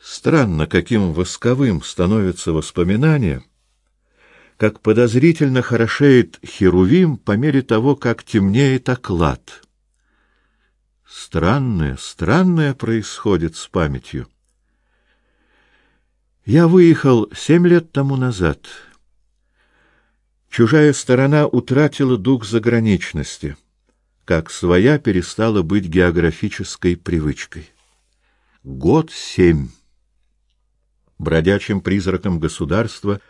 Странно, каким восковым становится воспоминание, как подозрительно хорошеет Херувим по мере того, как темнеет оклад. Странное, странное происходит с памятью. Я выехал семь лет тому назад. Чужая сторона утратила дух заграничности, как своя перестала быть географической привычкой. Год семь. Бродячим призраком государства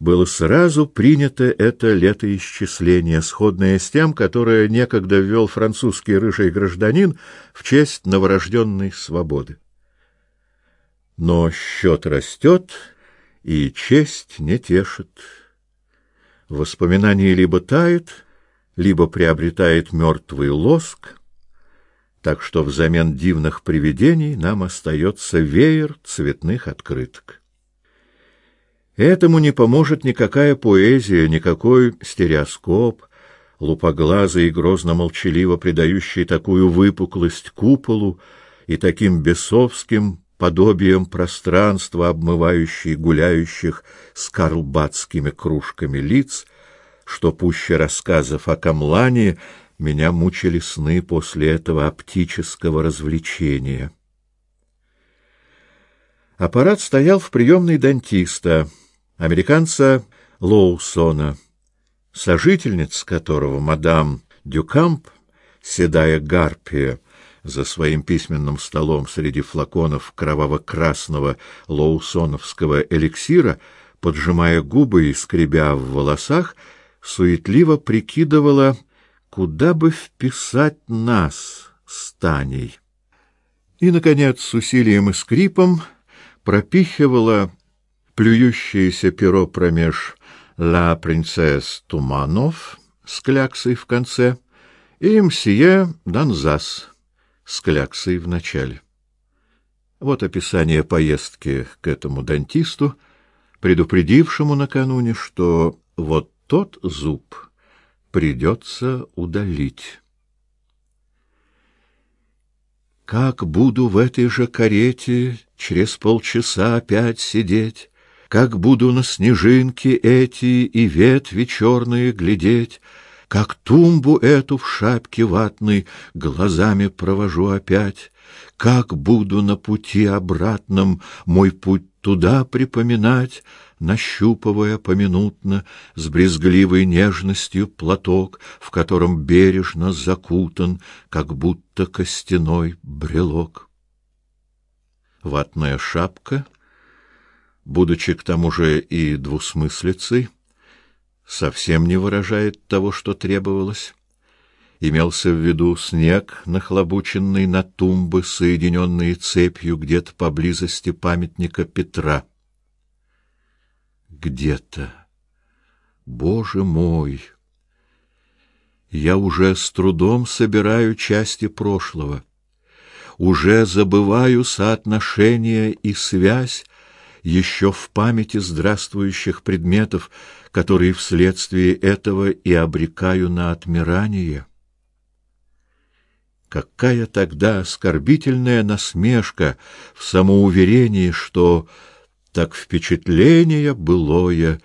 было сразу принято это летоисчисление, сходное с тем, которое некогда ввел французский рыжий гражданин в честь новорожденной свободы. Но счет растет, и честь не тешит. Воспоминание либо тает, либо приобретает мертвый лоск, так что взамен дивных привидений нам остается веер цветных открыток. Этому не поможет никакая поэзия, никакой стереоскоп, лупоглазый и грозно-молчаливо придающий такую выпуклость куполу и таким бесовским подобием пространства, обмывающей гуляющих с карлбатскими кружками лиц, что пуще рассказов о Камлане меня мучили сны после этого оптического развлечения. Аппарат стоял в приемной дантиста, американца Лоусона, сожительница которого мадам Дюкамп, седая гарпия, за своим письменным столом среди флаконов кроваво-красного лоусоновского эликсира, поджимая губы и скребя в волосах, суетливо прикидывала, куда бы вписать нас с Таней. И, наконец, с усилием и скрипом пропихивала плюющееся перо промеж «Ла принцесс Туманов» с кляксой в конце и «Мсье Данзас» с кляксой в начале. Вот описание поездки к этому дантисту, предупредившему накануне, что вот тот зуб придется удалить. Как буду в этой же карете через полчаса опять сидеть, как буду на снежинки эти и ветви черные глядеть, как тумбу эту в шапке ватной глазами провожу опять, как буду на пути обратном мой путь туда припоминать, нащупывая поминутно с брезгливой нежностью платок, в котором бережно закутан, как будто костяной брелок. Ватная шапка, будучи к тому же и двусмыслицей, совсем не выражает того, что требовалось. Имелся в виду снег, нахлобученный на тумбы, соединенные цепью где-то поблизости памятника Петра. Где-то. Боже мой! Я уже с трудом собираю части прошлого. Уже забываю соотношение и связь еще в памяти здравствующих предметов, которые вследствие этого и обрекаю на отмирание. Какая тогда оскорбительная насмешка в самоуверении, что так впечатление былое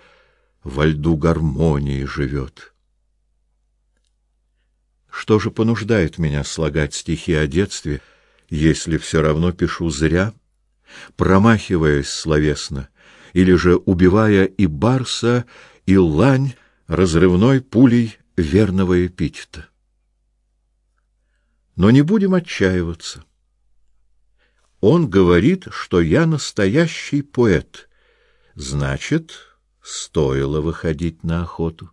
во льду гармонии живет. Что же понуждает меня слагать стихи о детстве, если все равно пишу зря, промахиваясь словесно, или же убивая и барса, и лань разрывной пулей верного эпитета? Но не будем отчаиваться. Он говорит, что я настоящий поэт. Значит, стоило выходить на охоту.